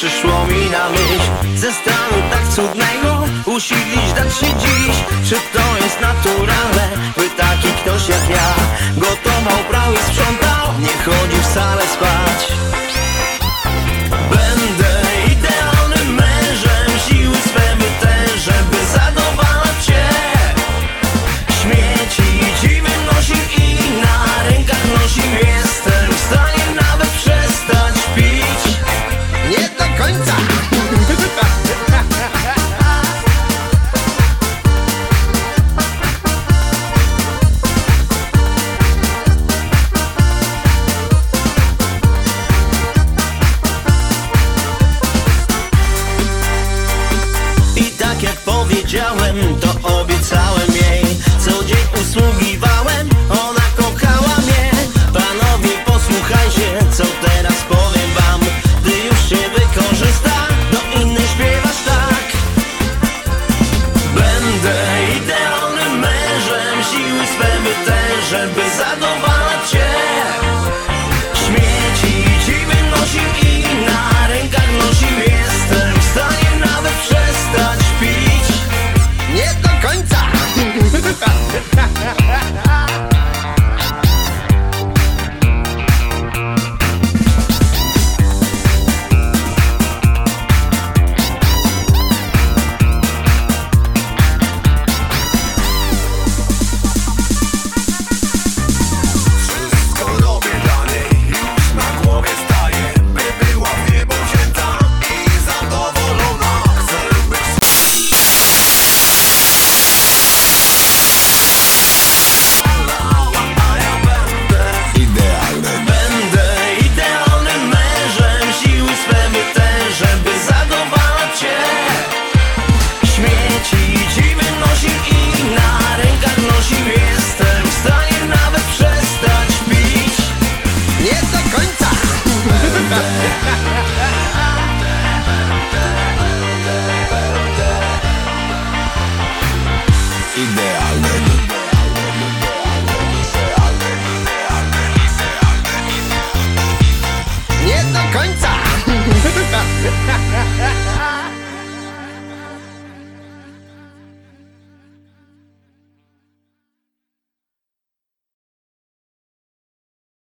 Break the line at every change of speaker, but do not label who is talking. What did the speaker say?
przyszło mi na myśl Ze stanu tak cudnego Usiedlić dać się dziś Czy to jest naturalne? By taki ktoś jak ja Gotował, prał i powiedziałem, to obiecałem jej. Co dzień usługiwałem, ona kochała mnie. Panowie posłuchajcie, co teraz powiem wam. Gdy już się wykorzysta, do innych śpiewasz tak. Będę idealnym